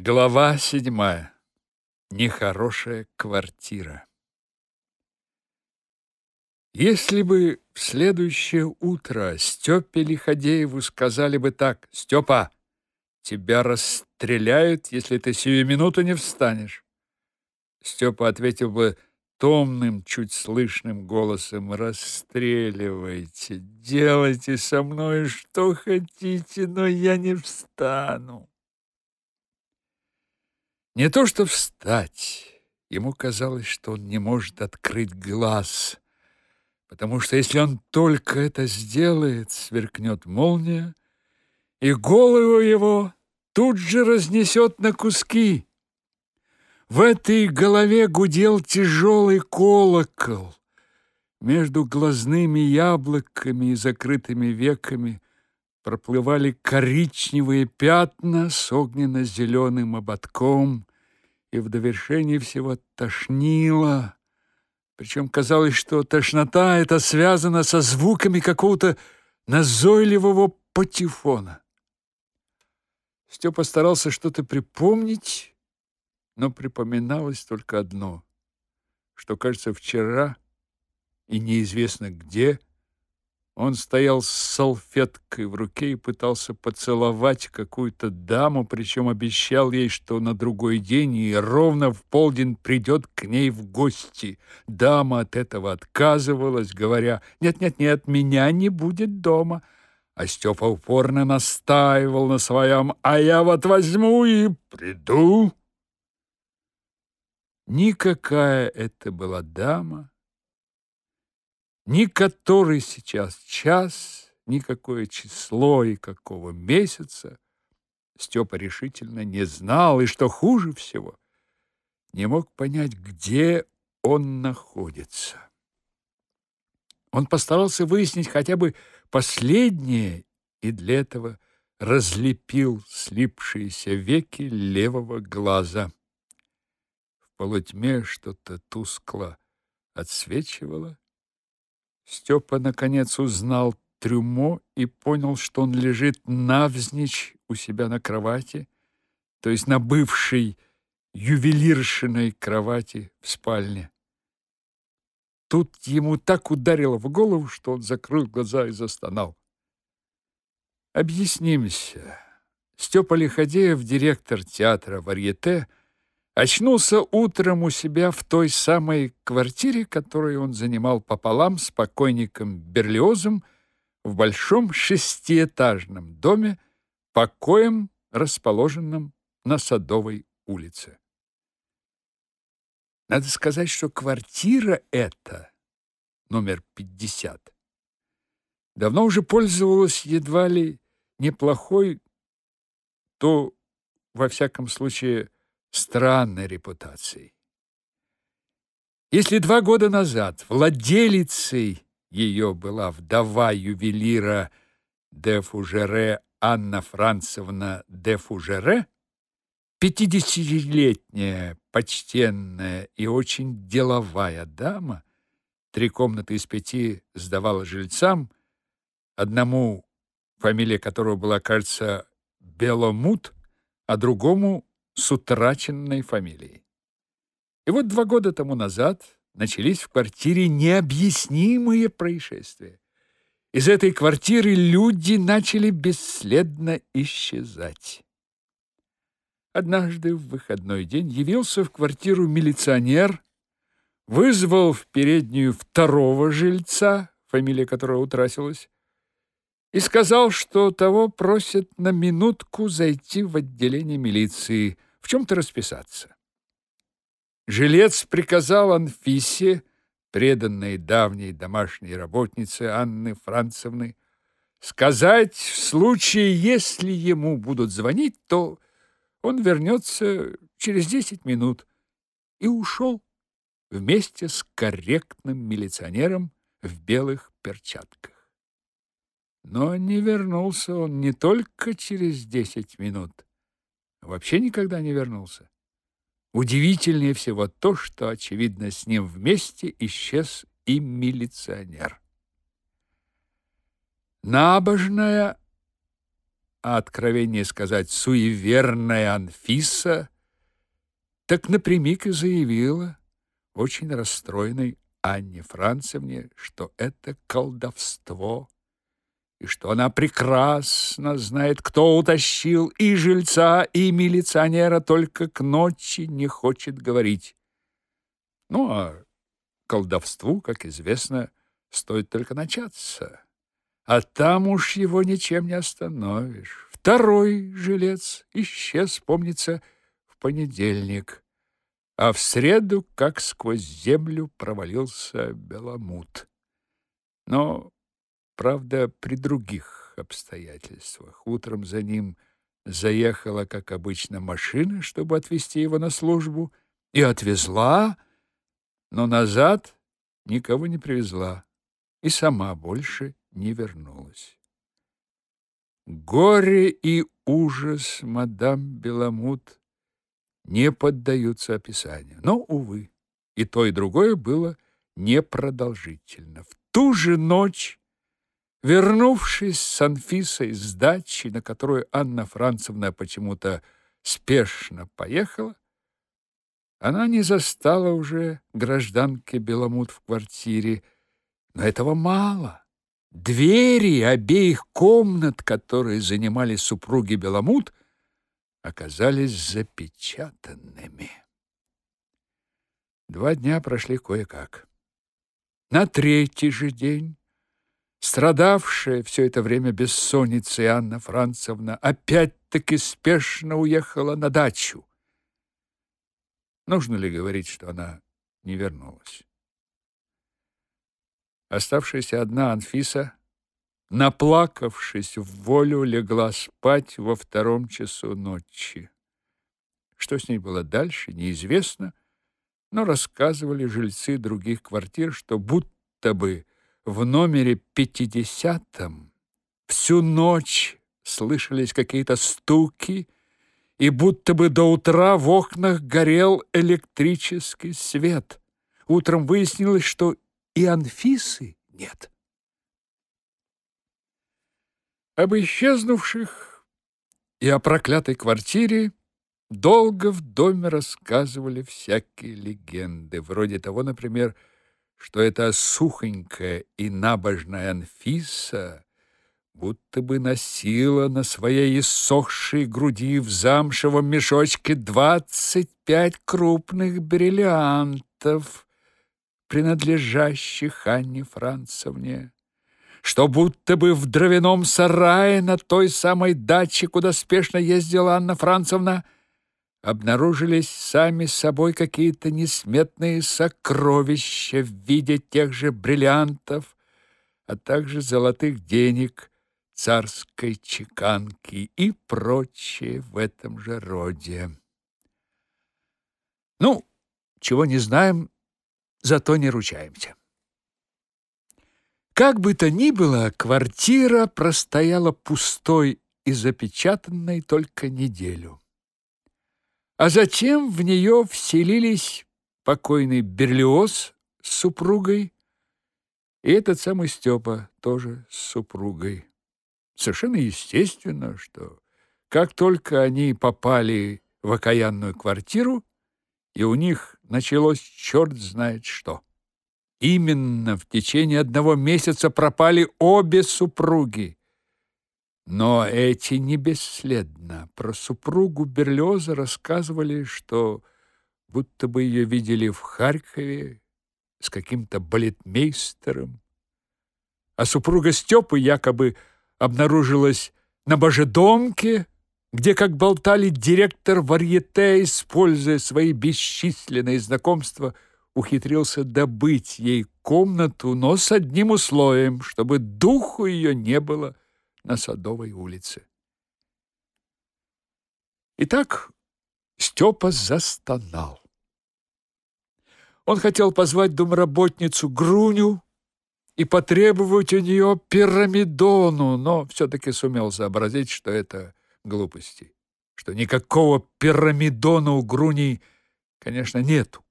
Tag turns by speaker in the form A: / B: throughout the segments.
A: Глава седьмая. Нехорошая квартира. Если бы в следующее утро Степе Лиходееву сказали бы так: "Степа, тебя расстреляют, если ты сию минуту не встанешь". Степа ответил бы томным, чуть слышным голосом: "Расстреливайте, делайте со мной что хотите, но я не встану". Не то что встать, ему казалось, что он не может открыть глаз, потому что если он только это сделает, сверкнет молния, и голову его тут же разнесет на куски. В этой голове гудел тяжелый колокол. Между глазными яблоками и закрытыми веками проплывали коричневые пятна с огненно-зеленым ободком, и в довершении всего тошнило. Причем казалось, что тошнота эта связана со звуками какого-то назойливого патефона. Степа старался что-то припомнить, но припоминалось только одно, что, кажется, вчера и неизвестно где он стоял с салфеткой в руке и пытался поцеловать какую-то даму, причем обещал ей, что на другой день и ровно в полдень придет к ней в гости. Дама от этого отказывалась, говоря: "Нет-нет-нет, меня не будет дома". А Степа упорно настаивал на своем: "А я вот возьму и приду". Никакая это была дама, ни который сейчас час, ни какое число и какого месяца Степа решительно не знал, и что хуже всего, не мог понять, где он находится. Он постарался выяснить хотя бы последнее и для этого разлепил слипшиеся веки левого глаза. В полутьме что-то тускло отсвечивало, Степа наконец узнал трюмо и понял, что он лежит навзничь у себя на кровати, то есть на бывшей ювелиршиной кровати в спальне. Тут ему так ударило в голову, что он закрыл глаза и застонал. Объяснимся. Степа Лиходеев, директор театра «Варьете», Очнулся утром у себя в той самой квартире, которую он занимал пополам с покойником Берлиозом в большом шестиэтажном доме, покоем, расположенном на Садовой улице. Надо сказать, что квартира эта, номер 50, давно уже пользовалась едва ли неплохой, то, во всяком случае, странной репутацией. Если два года назад владелицей ее была вдова ювелира де Фужере Анна Францевна де Фужере, пятидесятилетняя, почтенная и очень деловая дама, три комнаты из пяти сдавала жильцам, одному, фамилия которого была, кажется, Беломут, а другому с утраченной фамилией. И вот два года тому назад начались в квартире необъяснимые происшествия. Из этой квартиры люди начали бесследно исчезать. Однажды в выходной день явился в квартиру милиционер, вызвал в переднюю второго жильца, фамилия которого утратилась, и сказал, что того просят на минутку зайти в отделение милиции – в чем-то расписаться. Жилец приказал Анфисе, преданной давней домашней работнице Анны Францевны, сказать, в случае, если ему будут звонить, то он вернется через десять минут, и ушел вместе с корректным милиционером в белых перчатках. Но не вернулся он не только через десять минут, вообще никогда не вернулся. Удивительнее всего то, что, очевидно, с ним вместе исчез и милиционер. Набожная, а откровение сказать суеверная Анфиса, так напрямик и заявила, очень расстроенной Анне Францевне, что это колдовство и что она прекрасно знает, кто утащил и жильца, и милиционера, только к ночи не хочет говорить. Ну, а колдовству, как известно, стоит только начаться, а там уж его ничем не остановишь. Второй жилец исчез, помнится, в понедельник, а в среду, как сквозь землю, провалился Беломут. Но Правда, при других обстоятельствах. Утром за ним заехала, как обычно, машина, чтобы отвезти его на службу, и отвезла, но назад никого не привезла и сама больше не вернулась. Горе и ужас мадам Беламут не поддаются описанию. Но, увы, и то, и другое было непродолжительно. В ту же ночь Вернувшись с Анфисой с дачи, на которую Анна Францевна почему-то спешно поехала, она не застала уже гражданки Беломут в квартире, но этого мало. Двери обеих комнат, которые занимали супруги Беломут, оказались запечатанными. Два дня прошли кое-как. На третий же день Страдавшая все это время бессонницей Анна Францевна опять-таки спешно уехала на дачу. Нужно ли говорить, что она не вернулась? Оставшаяся одна Анфиса, наплакавшись в волю, легла спать во втором часу ночи. Что с ней было дальше, неизвестно, но рассказывали жильцы других квартир, что будто бы в номере пятидесятом всю ночь слышались какие-то стуки, и будто бы до утра в окнах горел электрический свет. Утром выяснилось, что и Анфисы нет. Об исчезнувших и о проклятой квартире долго в доме рассказывали всякие легенды, вроде того, например, что эта сухонькая и набожная Анфиса будто бы носила на своей иссохшей груди в замшевом мешочке двадцать пять крупных бриллиантов, принадлежащих Анне Францевне, что будто бы в дровяном сарае на той самой даче, куда спешно ездила Анна Францевна, обнаружились сами собой какие-то несметные сокровища в виде тех же бриллиантов, а также золотых денег, царской чеканки и прочее в этом же роде. Ну, чего не знаем, зато не ручаемся. Как бы то ни было, квартира простояла пустой и запечатанной только неделю. А затем в нее вселились покойный Берлиоз с супругой и этот самый Степа тоже с супругой. Совершенно естественно, что как только они попали в окаянную квартиру, и у них началось черт знает что. Именно в течение одного месяца пропали обе супруги. Но эти не бесследно. Про супругу Берлиоза рассказывали, что будто бы ее видели в Харькове с каким-то балетмейстером. А супруга Степы якобы обнаружилась на Божедомке, где, как болтали, директор варьете, используя свои бесчисленные знакомства, ухитрился добыть ей комнату, но с одним условием, чтобы духу ее не было на Садовой улице. Итак, Степа застонал. Он хотел позвать домработницу Груню и потребовать у нее пирамидону, но все-таки сумел сообразить, что это глупости, что никакого пирамидона у Груни, конечно, нету.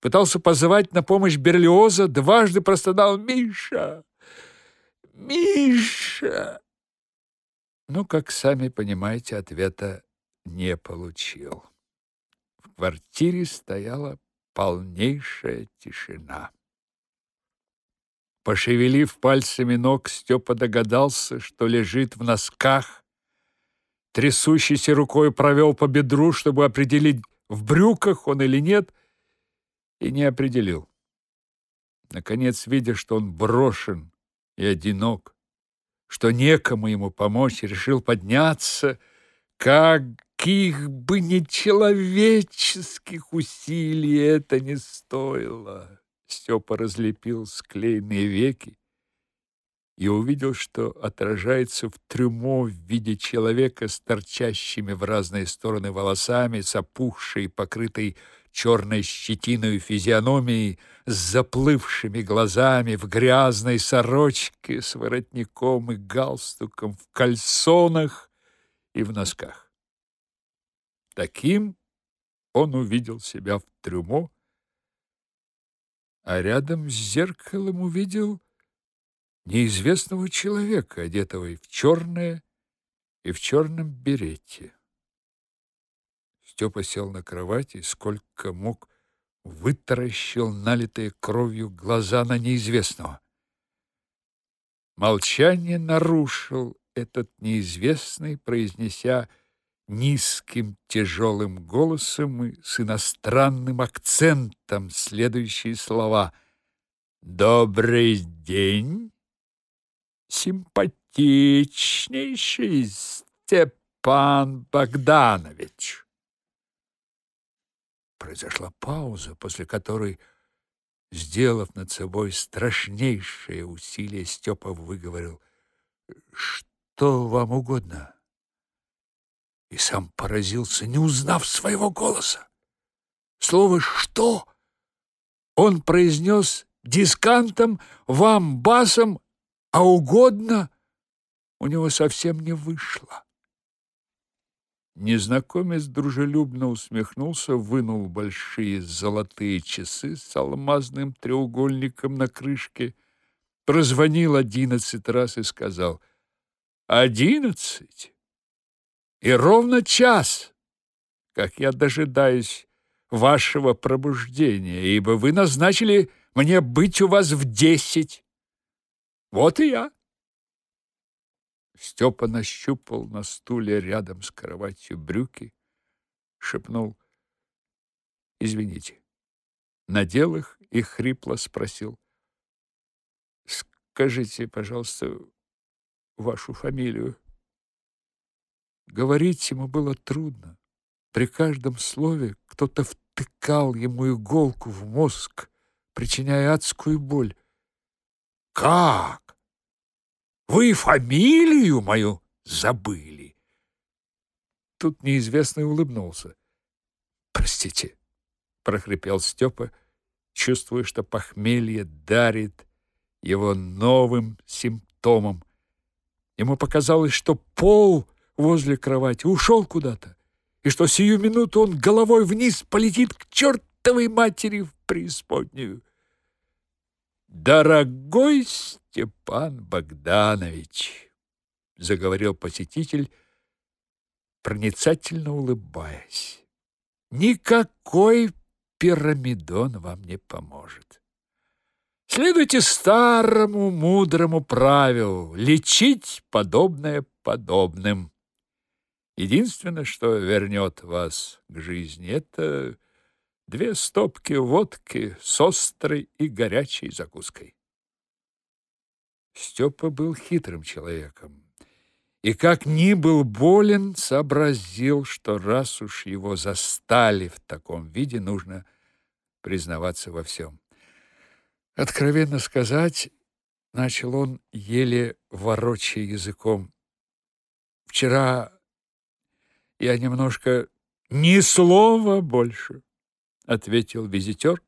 A: Пытался позвать на помощь Берлиоза, дважды простонал «Миша! Миша!» Но, как сами понимаете, ответа не получил. В квартире стояла полнейшая тишина. Пошевелив пальцами ног, Степа догадался, что лежит в носках. Трясущейся рукой провел по бедру, чтобы определить, в брюках он или нет, и не определил. Наконец, видя, что он брошен и одинок, что некому ему помочь, решил подняться, каких бы нечеловеческих усилий это не стоило. Степа разлепил склеенные веки и увидел, что отражается в трюмо в виде человека с торчащими в разные стороны волосами, с опухшей, покрытой черной щетиной физиономией, с заплывшими глазами, в грязной сорочке, с воротником и галстуком, в кальсонах и в носках. Таким он увидел себя в трюмо, а рядом с зеркалом увидел неизвестного человека, одетого и в черное, и в черном берете. Степа сел на кровати и сколько мог вытаращил налитые кровью глаза на неизвестного. Молчание нарушил этот неизвестный, произнеся низким тяжелым голосом и с иностранным акцентом следующие слова «Добрый день, симпатичнейший Степан Богданович». Произошла пауза, после которой, сделав над собой страшнейшее усилие, Степа выговорил «Что вам угодно?» и сам поразился, не узнав своего голоса. Слово «что» он произнес дискантом, вам басом, а угодно у него совсем не вышло. Незнакомец дружелюбно усмехнулся, вынул большие золотые часы с алмазным треугольником на крышке, прозвонил одиннадцать раз и сказал «Одиннадцать? и ровно час, как я дожидаюсь вашего пробуждения, ибо вы назначили мне быть у вас в десять. Вот и я. Степа нащупал на стуле рядом с кроватью брюки, шепнул «Извините». Надел их и хрипло спросил «Скажите, пожалуйста, вашу фамилию». Говорить ему было трудно. При каждом слове кто-то втыкал ему иголку в мозг, причиняя адскую боль. «Как? Вы фамилию мою забыли?» Тут неизвестный улыбнулся. «Простите», — прохрипел Степа, чувствуя, что похмелье дарит его новым симптомом. Ему показалось, что пол возле кровати, ушел куда-то, и что сию минуту он головой вниз полетит к чертовой матери в преисподнюю. «Дорогой Степан Богданович!» — заговорил посетитель, проницательно улыбаясь. «Никакой пирамидон вам не поможет. Следуйте старому мудрому правилу — лечить подобное подобным. Единственное, что вернет вас к жизни, это две стопки водки с острой и горячей закуской. Степа был хитрым человеком, и как ни был болен, сообразил, что раз уж его застали в таком виде, нужно признаваться во всем. Откровенно сказать, начал он, еле ворочая языком, вчера я немножко ни слова больше, ответил визитер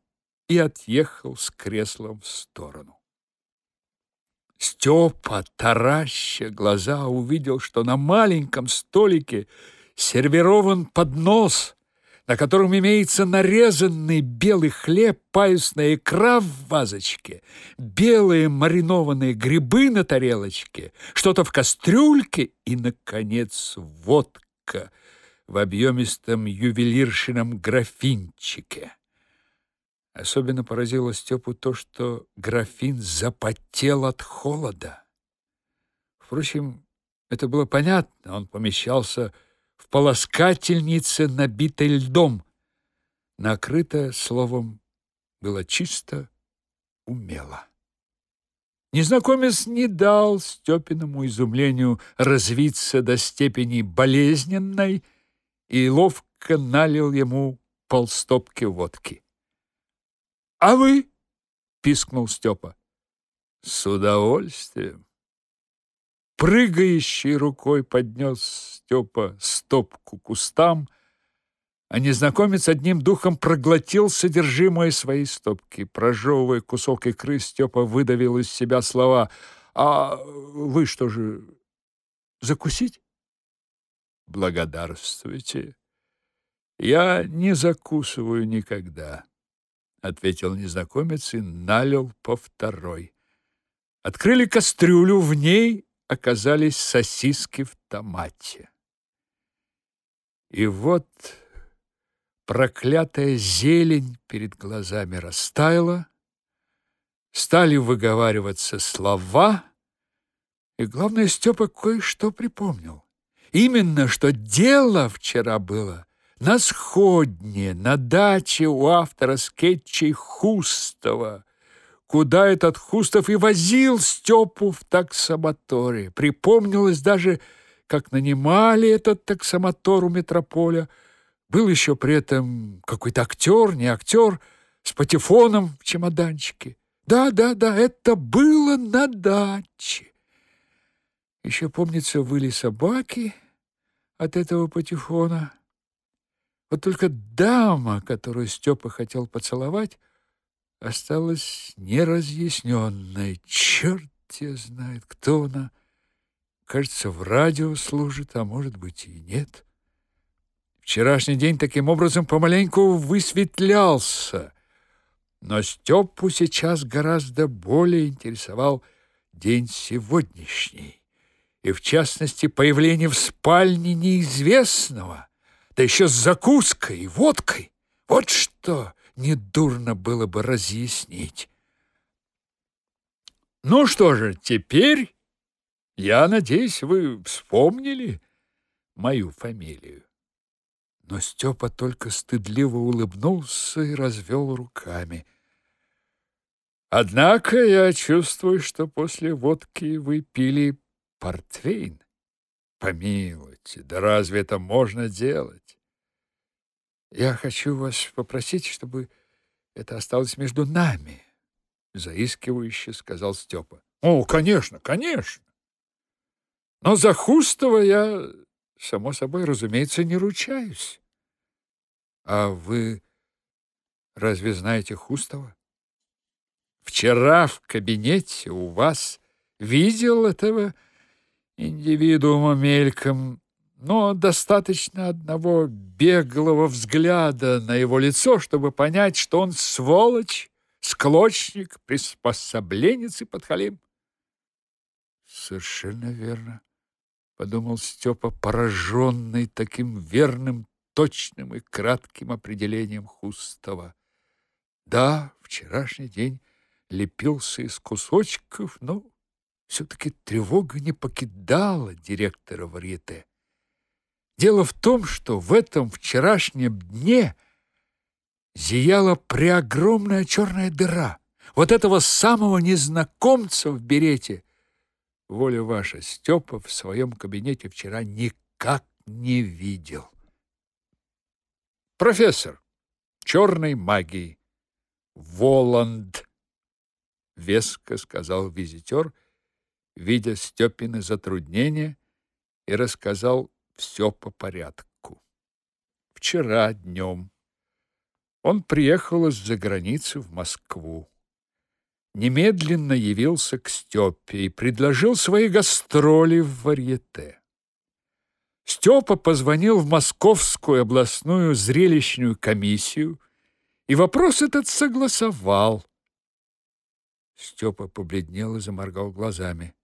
A: и отъехал с креслом в сторону. Степа, тараща глаза, увидел, что на маленьком столике сервирован поднос, на котором имеется нарезанный белый хлеб, паюсная икра в вазочке, белые маринованные грибы на тарелочке, что-то в кастрюльке и, наконец, водка в объемистом ювелиршином графинчике. Особенно поразило Степу то, что графин запотел от холода. Впрочем, это было понятно, он помещался в полоскательнице, набитой льдом. Накрыто, словом, было чисто, умело. Незнакомец не дал Степиному изумлению развиться до степени болезненной и ловко налил ему полстопки водки. «А вы?» — пискнул Степа. «С удовольствием». Прыгающей рукой поднес Степа стопку кустам, а незнакомец одним духом проглотил содержимое своей стопки. Прожевывая кусок икры, Степа выдавил из себя слова «А вы что же, закусить?» «Благодарствуйте. Я не закусываю никогда», — ответил незнакомец и налил по второй. Открыли кастрюлю, в ней оказались сосиски в томате. И вот проклятая зелень перед глазами растаяла, стали выговариваться слова, и, главное, Степа кое-что припомнил. Именно, что дело вчера было на сходне, на даче у автора скетчей Хустова, куда этот Хустов и возил Степу в таксомоторе. Припомнилось даже, как нанимали этот таксомотор у метрополя. Был еще при этом какой-то актер, не актер, с патефоном в чемоданчике. Да, да, да, это было на даче. Еще, помнится, выли собаки от этого патефона. Вот только дама, которую Степа хотел поцеловать, осталась неразъясненной. Черт ее знает, кто она. Кажется, в радио служит, а может быть и нет. Вчерашний день таким образом помаленьку высветлялся, но Степу сейчас гораздо более интересовал день сегодняшний, и в частности появление в спальне неизвестного, да еще с закуской и водкой. Вот что недурно было бы разъяснить. Ну что же, теперь, я надеюсь, вы вспомнили мою фамилию. Но Степа только стыдливо улыбнулся и развел руками. Однако я чувствую, что после водки вы пили портвейн. Помилуйте, да разве это можно делать? Я хочу вас попросить, чтобы это осталось между нами, заискивающе сказал Степа. О, конечно, конечно. Но за Хустова я, само собой, разумеется, не ручаюсь. А вы разве знаете Хустова? Вчера в кабинете у вас видел этого индивидуума мельком но достаточно одного беглого взгляда на его лицо, чтобы понять, что он сволочь, склочник, приспособленец и подхалим. Совершенно верно, подумал Степа, пораженный таким верным, точным и кратким определением Хустова. Да, вчерашний день лепился из кусочков, но все-таки тревога не покидала директора варьете. Дело в том, что в этом вчерашнем дне зияла преогромная черная дыра. Вот этого самого незнакомца в берете, воля ваша, Степа в своем кабинете вчера никак не видел. Профессор черной магии Воланд, веско сказал визитер, видя Степины затруднения, и рассказал все по порядку. Вчера днем он приехал из-за границы в Москву. Немедленно явился к Степе и предложил свои гастроли в варьете. Степа позвонил в Московскую областную зрелищную комиссию и вопрос этот согласовал. Степа побледнел и заморгал глазами.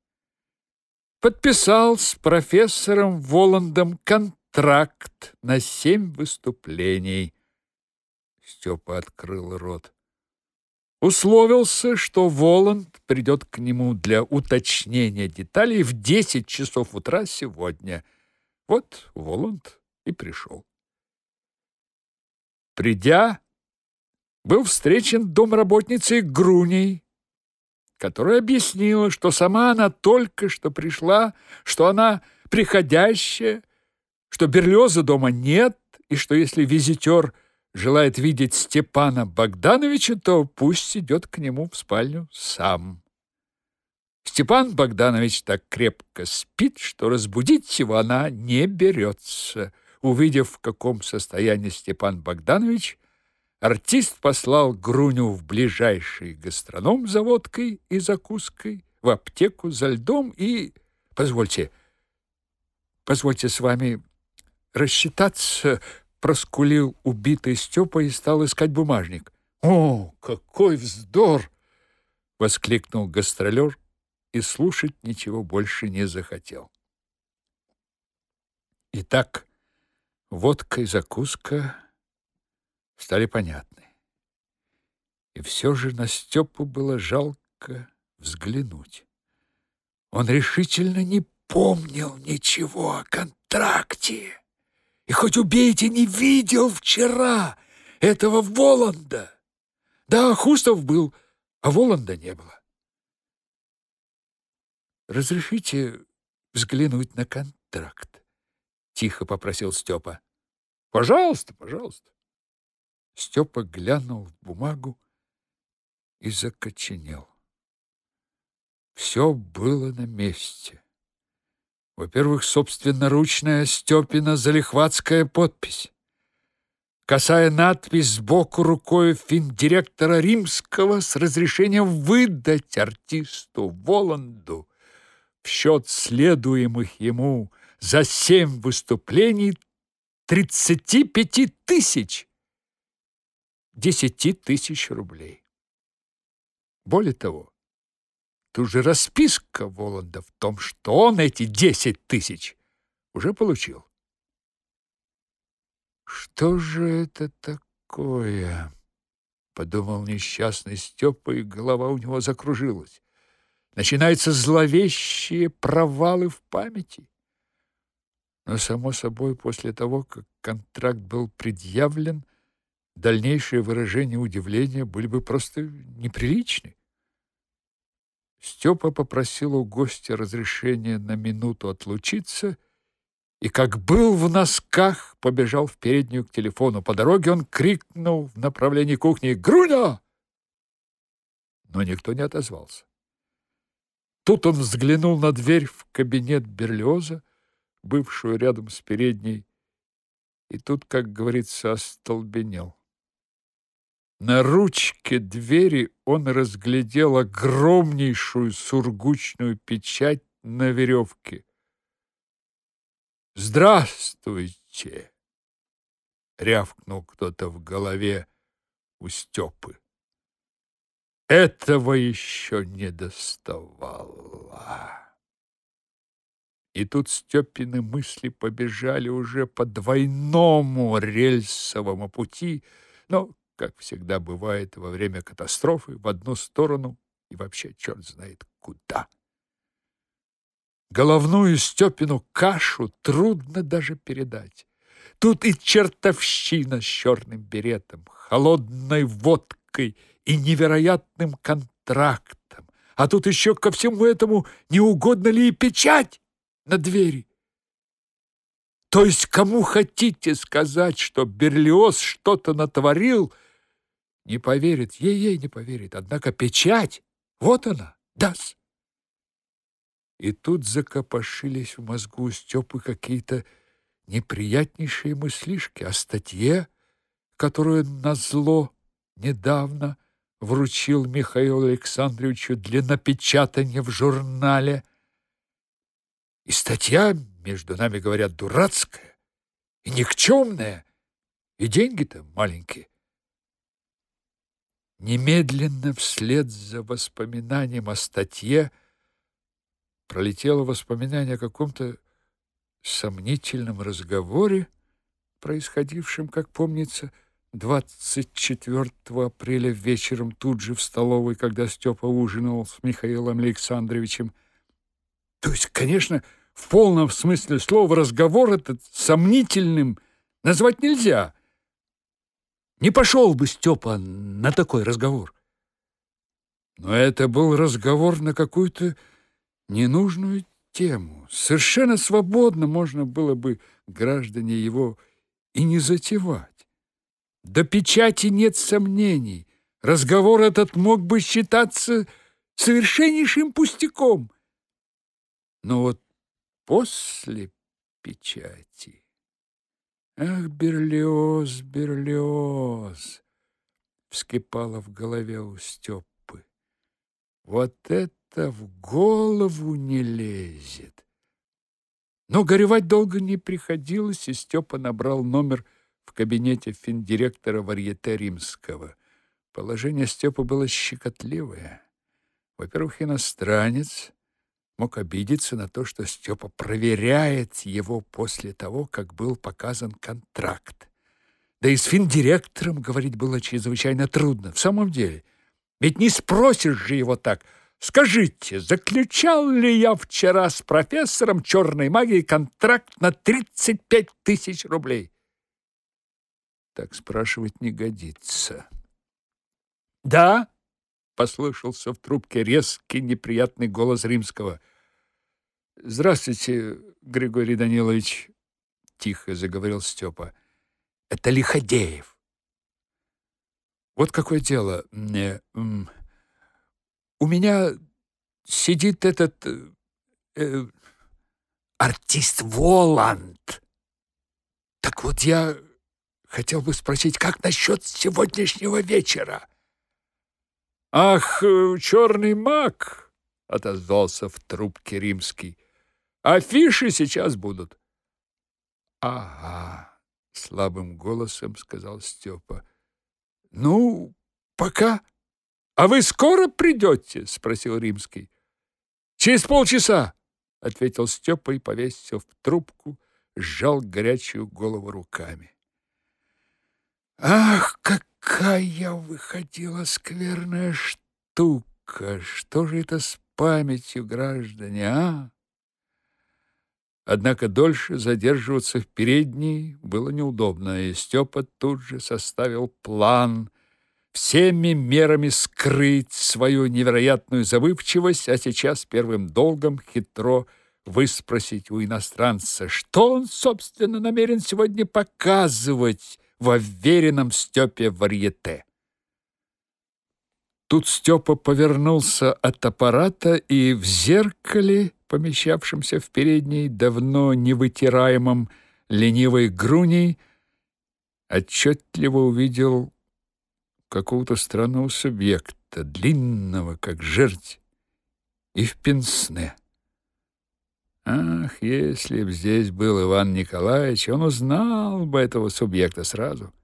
A: Подписал с профессором Воландом контракт на семь выступлений. Степа открыл рот. Условился, что Воланд придет к нему для уточнения деталей в десять часов утра сегодня. Вот Воланд и пришел. Придя, был встречен домработницей Груней, которая объяснила, что сама она только что пришла, что она приходящая, что Берлиоза дома нет, и что если визитер желает видеть Степана Богдановича, то пусть идет к нему в спальню сам. Степан Богданович так крепко спит, что разбудить его она не берется. Увидев, в каком состоянии Степан Богданович, артист послал Груню в ближайший гастроном за водкой и закуской, в аптеку за льдом и... Позвольте, позвольте с вами рассчитаться, проскулил убитый Степа и стал искать бумажник. «О, какой вздор!» — воскликнул гастролер и слушать ничего больше не захотел. Итак, водка и закуска стали понятны. И все же на Степу было жалко взглянуть. Он решительно не помнил ничего о контракте. И хоть убейте, не видел вчера этого Воланда. Да, Хустов был, а Воланда не было. Разрешите взглянуть на контракт, тихо попросил Степа. Пожалуйста, пожалуйста. Степа глянул в бумагу и закоченел. Все было на месте. Во-первых, собственноручная Степина залихватская подпись. Косая надпись сбоку рукой финдиректора Римского с разрешением выдать артисту Воланду в счет следуемых ему за семь выступлений 35 тысяч, 10 тысяч рублей. Более того, Тут же расписка Воланда в том, что он эти десять тысяч уже получил. Что же это такое? Подумал несчастный Степа, и голова у него закружилась. Начинаются зловещие провалы в памяти. Но, само собой, после того, как контракт был предъявлен, дальнейшие выражения удивления были бы просто неприличны. Степа попросил у гостя разрешения на минуту отлучиться и, как был в носках, побежал в переднюю к телефону. По дороге он крикнул в направлении кухни «Груня!» Но никто не отозвался. Тут он взглянул на дверь в кабинет Берлиоза, бывшую рядом с передней, и тут, как говорится, остолбенел. На ручке двери он разглядел огромнейшую сургучную печать на веревке. «Здравствуйте!» — рявкнул кто-то в голове у Степы. Этого еще не доставало. И тут Степины мысли побежали уже по двойному рельсовому пути, но как всегда бывает во время катастрофы, в одну сторону и вообще черт знает куда. Головную Степину кашу трудно даже передать. Тут и чертовщина с черным беретом, холодной водкой и невероятным контрактом. А тут еще ко всему этому не угодно ли и печать на двери? То есть кому хотите сказать, что Берлиоз что-то натворил – не поверит, ей-ей не поверит. Однако печать, вот она, даст. И тут закопошились в мозгу Степы какие-то неприятнейшие мыслишки о статье, которую назло недавно вручил Михаилу Александровичу для напечатания в журнале. И статья между нами говорят, дурацкое и никчемное, и деньги-то маленькие. Немедленно вслед за воспоминанием о статье пролетело воспоминание о каком-то сомнительном разговоре, происходившем, как помнится, 24 апреля вечером тут же в столовой, когда Степа ужинал с Михаилом Александровичем. То есть, конечно, в полном смысле слова разговор этот сомнительным назвать нельзя. Не пошел бы Степа на такой разговор. Но это был разговор на какую-то ненужную тему. Совершенно свободно можно было бы граждане его и не затевать. До печати нет сомнений. Разговор этот мог бы считаться совершеннейшим пустяком. Но вот после печати Ах, Берлиоз, Берлиоз! Вскипало в голове у Степы. Вот это в голову не лезет. Но горевать долго не приходилось, и Степа набрал номер в кабинете финдиректора Варьете Римского. Положение Степы было щекотливое. Во-первых, иностранец, мог обидеться на то, что Степа проверяет его после того, как был показан контракт. Да и с финдиректором говорить было чрезвычайно трудно. В самом деле, ведь не спросишь же его так. Скажите, заключал ли я вчера с профессором черной магии контракт на 35 тысяч рублей? Так спрашивать не годится. Да, послышался в трубке резкий неприятный голос Римского. Здравствуйте, Григорий Данилович, тихо заговорил Степа. Это Лиходеев. Вот какое дело. Э, у меня сидит этот э, э, артист Воланд. Так вот я хотел бы спросить, как насчет сегодняшнего вечера? Ах, э, черный маг, отозвался в трубке римский. Афиши сейчас будут. Ага, слабым голосом сказал Степа. Ну, пока. А вы скоро придете? спросил Римский. Через полчаса, ответил Степа и повесил в трубку, сжал горячую голову руками. Ах, какая выходила скверная штука! Что же это с памятью, граждане, а? Однако дольше задерживаться в передней было неудобно, и Степа тут же составил план всеми мерами скрыть свою невероятную забывчивость, а сейчас первым долгом хитро выспросить у иностранца, что он, собственно, намерен сегодня показывать в уверенном Степе варьете. Тут Степа повернулся от аппарата и в зеркале помещавшемся в передней, давно невытираемом ленивой груней, отчетливо увидел какого-то странного субъекта, длинного, как жерть, и в пенсне. Ах, если б здесь был Иван Николаевич, он узнал бы этого субъекта сразу.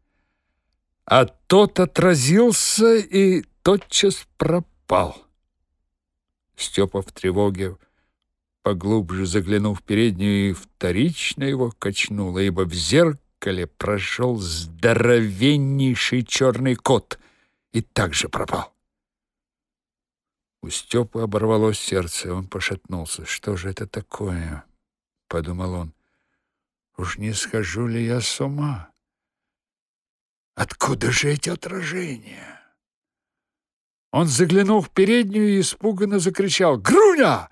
A: А тот отразился и тотчас пропал. Степа в тревоге поглубже заглянув в переднюю, и вторично его качнуло, ибо в зеркале прошел здоровеннейший черный кот и также пропал. У Степы оборвалось сердце, он пошатнулся. «Что же это такое?» — подумал он. «Уж не схожу ли я с ума? Откуда же эти отражения?» Он заглянул в переднюю и испуганно закричал. «Груня!»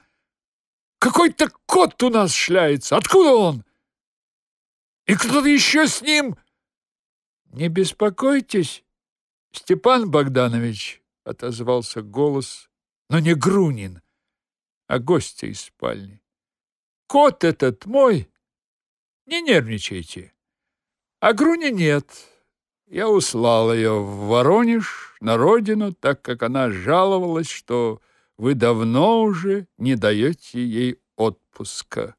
A: Какой-то кот у нас шляется. Откуда он? И кто-то еще с ним? Не беспокойтесь, Степан Богданович, отозвался голос, но не Грунин, а гостя из спальни. Кот этот мой. Не нервничайте. А Груни нет. Я услал ее в Воронеж, на родину, так как она жаловалась, что вы давно уже не даете ей отпуска.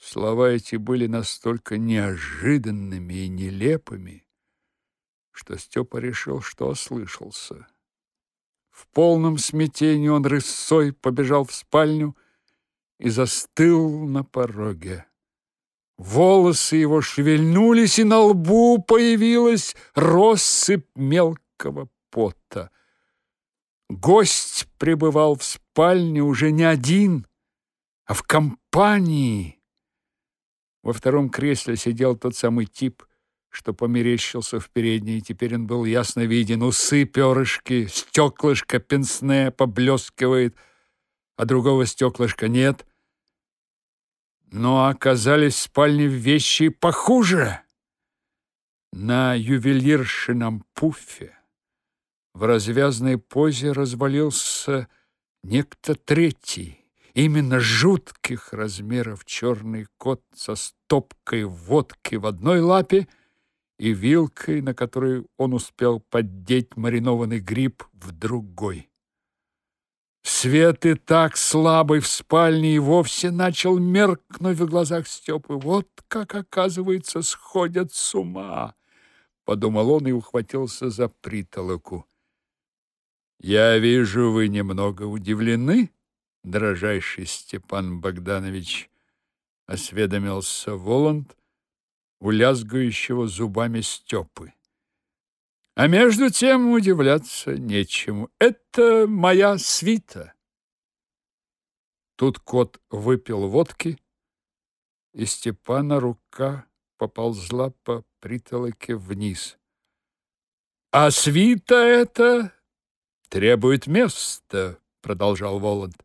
A: Слова эти были настолько неожиданными и нелепыми, что Степа решил, что ослышался. В полном смятении он рысой побежал в спальню и застыл на пороге. Волосы его шевельнулись, и на лбу появилась россыпь мелкого пота. Гость пребывал в спальне уже не один, а в компании. Во втором кресле сидел тот самый тип, что померещился в передней. Теперь он был ясно виден. Усы, перышки, стеклышко пенсне поблескивает, а другого стеклышка нет. Но оказались в спальне вещи похуже. На ювелиршином пуфе в развязной позе развалился некто третий, именно жутких размеров черный кот со стопкой водки в одной лапе и вилкой, на которой он успел поддеть маринованный гриб в другой. Свет и так слабый в спальне и вовсе начал меркнуть в глазах Степы. Вот как, оказывается, сходят с ума, подумал он и ухватился за притолоку. Я вижу, вы немного удивлены, дрожайший Степан Богданович, осведомился Воланд у лязгающего зубами Степы. А между тем удивляться нечему. Это моя свита. Тут кот выпил водки, и Степана рука поползла по притолоке вниз. А свита это требует места, продолжал Воланд.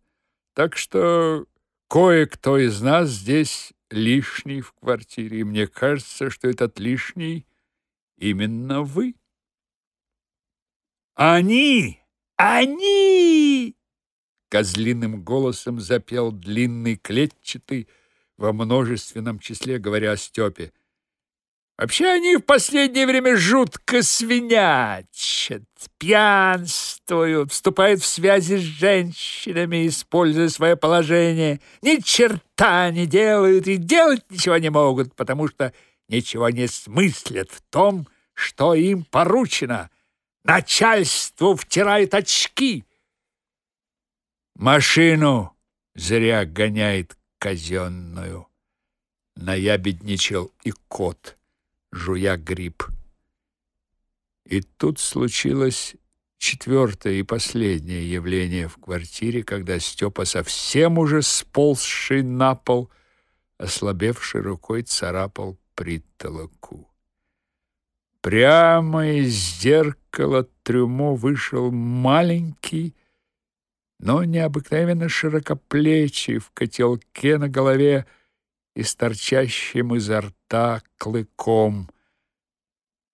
A: Так что кое-кто из нас здесь лишний в квартире, и мне кажется, что этот лишний именно вы. Они! Они! Козлиным голосом запел длинный клетчатый во множественном числе, говоря о Степе. Вообще они в последнее время жутко свинячат, пьянствуют, вступают в связи с женщинами, используя свое положение, ни черта не делают и делать ничего не могут, потому что ничего не смыслят в том, что им поручено. Начальству втирает очки. Машину зря гоняет казенную. Наябедничал и кот, жуя гриб. И тут случилось четвертое и последнее явление в квартире, когда Степа совсем уже сползший на пол, ослабевший рукой царапал притолоку. Прямо из зеркала трюмо вышел маленький, но необыкновенно широкоплечий в котелке на голове и с торчащим изо рта клыком,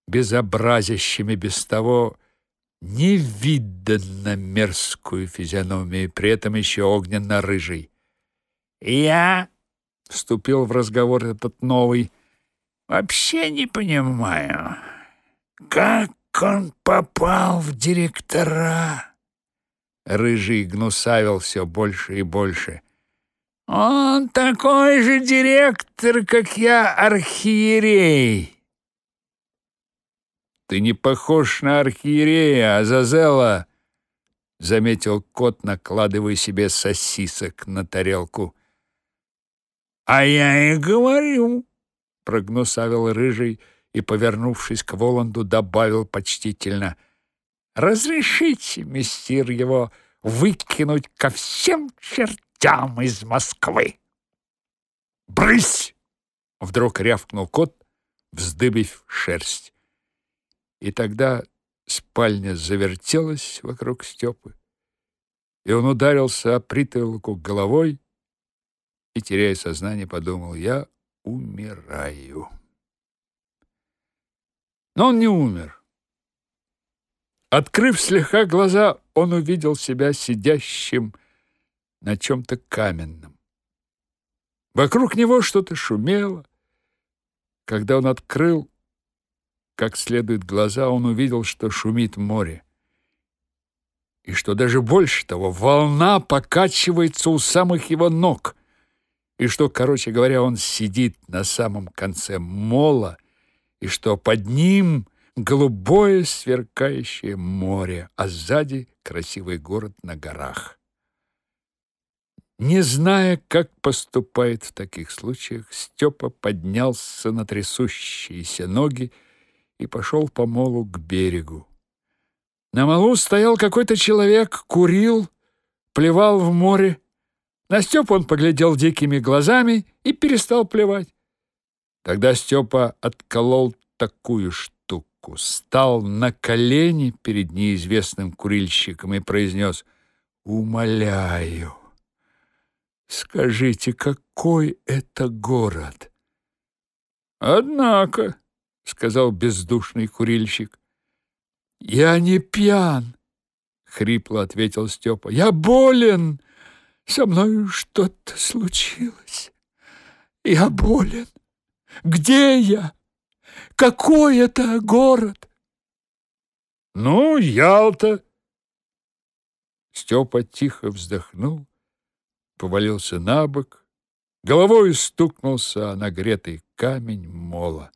A: безобразящими без того невиданно мерзкую физиономию, при этом еще огненно-рыжий. «Я...» — вступил в разговор этот новый. «Вообще не понимаю, как он попал в директора?» Рыжий гнусавил все больше и больше. «Он такой же директор, как я, архиерей!» «Ты не похож на архиерея, Азазела!» — заметил кот, накладывая себе сосисок на тарелку. «А я и говорю!» — прогнусавил Рыжий, — и, повернувшись к Воланду, добавил почтительно: "Разрешите, мистер, его выкинуть ко всем чертям из Москвы". "Брысь!" вдруг рявкнул кот, вздыбив шерсть. И тогда спальня завертелась вокруг Степы, и он ударился о притолоку головой и, теряя сознание, подумал: "Я умираю". Но он не умер. Открыв слегка глаза, он увидел себя сидящим на чем-то каменном. Вокруг него что-то шумело. Когда он открыл как следует глаза, он увидел, что шумит море. И что даже больше того, волна покачивается у самых его ног. и что, короче говоря, он сидит на самом конце мола, и что под ним голубое сверкающее море, а сзади красивый город на горах. Не зная, как поступает в таких случаях, Степа поднялся на трясущиеся ноги и пошел по молу к берегу. На молу стоял какой-то человек, курил, плевал в море. На Степу он поглядел дикими глазами и перестал плевать. Тогда Степа отколол такую штуку, стал на колени перед неизвестным курильщиком и произнес «Умоляю, скажите, какой это город?» «Однако», — сказал бездушный курильщик, «я не пьян», — хрипло ответил Степа, «я болен». Со мною что-то случилось. Я болен. Где я? Какой это город? Ну, Ялта. Степа тихо вздохнул, повалился на бок, головой стукнулся на нагретый камень мола.